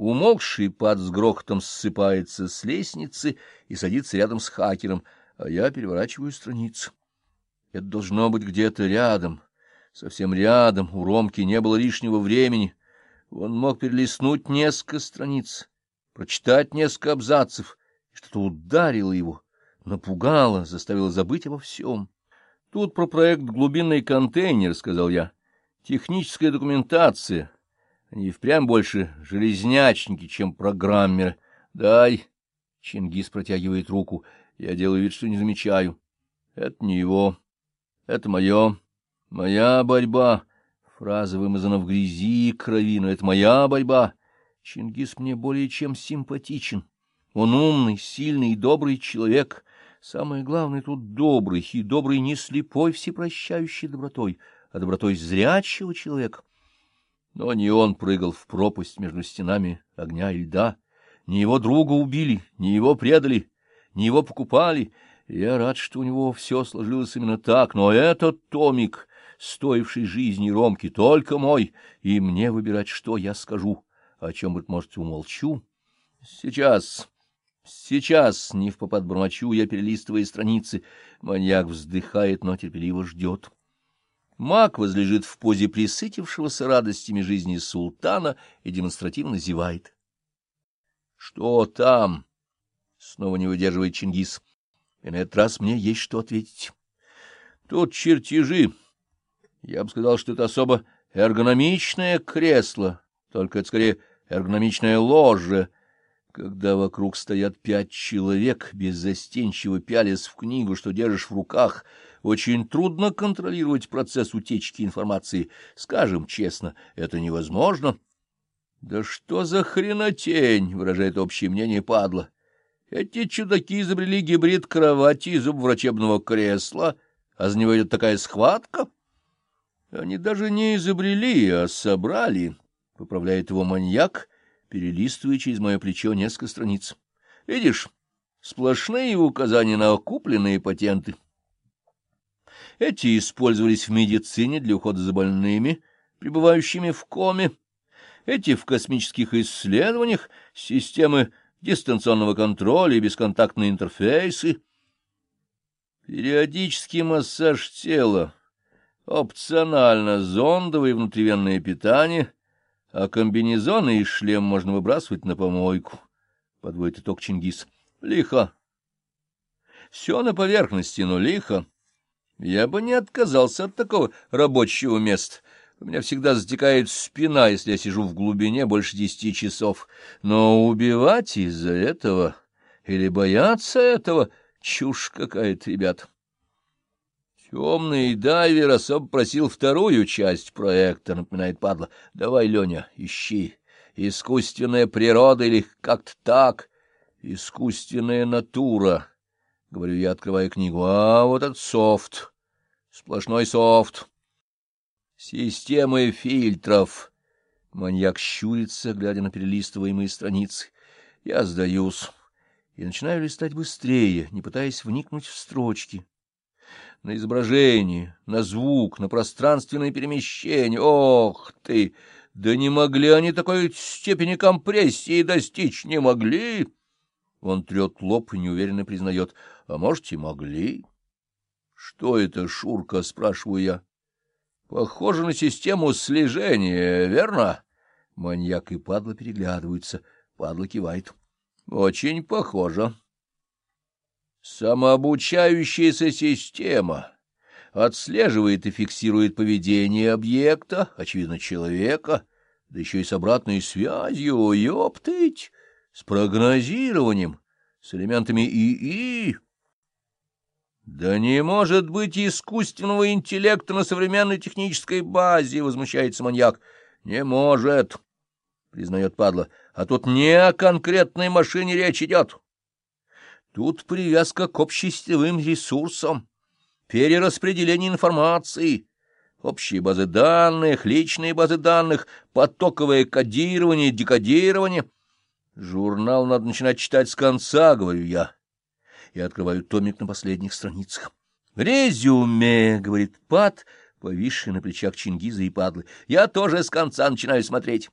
Умолкший пад с грохотом ссыпается с лестницы и садится рядом с хакером, а я переворачиваю страницу. Это должно быть где-то рядом, совсем рядом, у Ромки не было лишнего времени. Он мог перелистнуть несколько страниц, прочитать несколько абзацев, что-то ударило его, напугало, заставило забыть обо всем. Тут про проект «Глубинный контейнер», — сказал я. Техническая документация. Они впрямь больше железнячники, чем программеры. Дай. Чингис протягивает руку. Я делаю вид, что не замечаю. Это не его. Это мое. Моя борьба. Фраза вымазана в грязи и крови, но это моя борьба. Чингис мне более чем симпатичен. Он умный, сильный и добрый человек. Самое главное тут добрый, и добрый не слепой всепрощающей добротой, а добротой зрячего человека. Но не он прыгал в пропасть между стенами огня и льда, не его друга убили, не его предали, не его покупали. Я рад, что у него все сложилось именно так, но этот томик, стоивший жизни Ромки, только мой, и мне выбирать, что я скажу, о чем, быть может, умолчу. Сейчас... Сейчас, не в попад бормочу, я перелистывая страницы. Маньяк вздыхает, но терпеливо ждет. Маг возлежит в позе присытившегося радостями жизни султана и демонстративно зевает. — Что там? — снова не выдерживает Чингис. И на этот раз мне есть что ответить. — Тут чертежи. Я бы сказал, что это особо эргономичное кресло, только это скорее эргономичное ложе — когда вокруг стоят пять человек, беззастенчиво пялясь в книгу, что держишь в руках, очень трудно контролировать процесс утечки информации. Скажем честно, это невозможно. — Да что за хренотень, — выражает общее мнение падла. Эти чудаки изобрели гибрид кровати и зубврачебного кресла, а за него идет такая схватка. Они даже не изобрели, а собрали, — поправляет его маньяк, перелистывая через мое плечо несколько страниц. Видишь, сплошные указания на купленные патенты. Эти использовались в медицине для ухода за больными, пребывающими в коме. Эти в космических исследованиях, системы дистанционного контроля и бесконтактные интерфейсы. Периодический массаж тела, опционально зондовое внутривенное питание — а комбинезоны и шлем можно выбрасывать на помойку, — подводит итог Чингис. — Лихо. Все на поверхности, но лихо. Я бы не отказался от такого рабочего места. У меня всегда затекает спина, если я сижу в глубине больше десяти часов. Но убивать из-за этого или бояться этого — чушь какая-то, ребят. Темный дайвер особо просил вторую часть проекта, напоминает падла. Давай, Леня, ищи. Искусственная природа или как-то так. Искусственная натура, — говорю я, открывая книгу. А вот этот софт. Сплошной софт. Системы фильтров. Маньяк щурится, глядя на перелистываемые страницы. Я сдаюсь и начинаю листать быстрее, не пытаясь вникнуть в строчки на изображение, на звук, на пространственное перемещение. Ох ты! Да не могли они такой степени компрессии достичь, не могли! Он трет лоб и неуверенно признает. А может, и могли. Что это, Шурка, спрашиваю я. Похоже на систему слежения, верно? Маньяк и падла переглядываются. Падла кивает. Очень похоже. Самообучающаяся система отслеживает и фиксирует поведение объекта, очевидно, человека, да еще и с обратной связью, ёптыть, с прогнозированием, с элементами ИИ. Да не может быть искусственного интеллекта на современной технической базе, возмущается маньяк. Не может, признает падла, а тут не о конкретной машине речь идет. Тут привязка к общесетевым ресурсам, перераспределение информации, общие базы данных, личные базы данных, потоковое кодирование, декодирование. Журнал надо начинать читать с конца, говорю я, и открываю томик на последних страницах. «Резюме», — говорит Пат, повисший на плечах Чингиза и Падлы. «Я тоже с конца начинаю смотреть».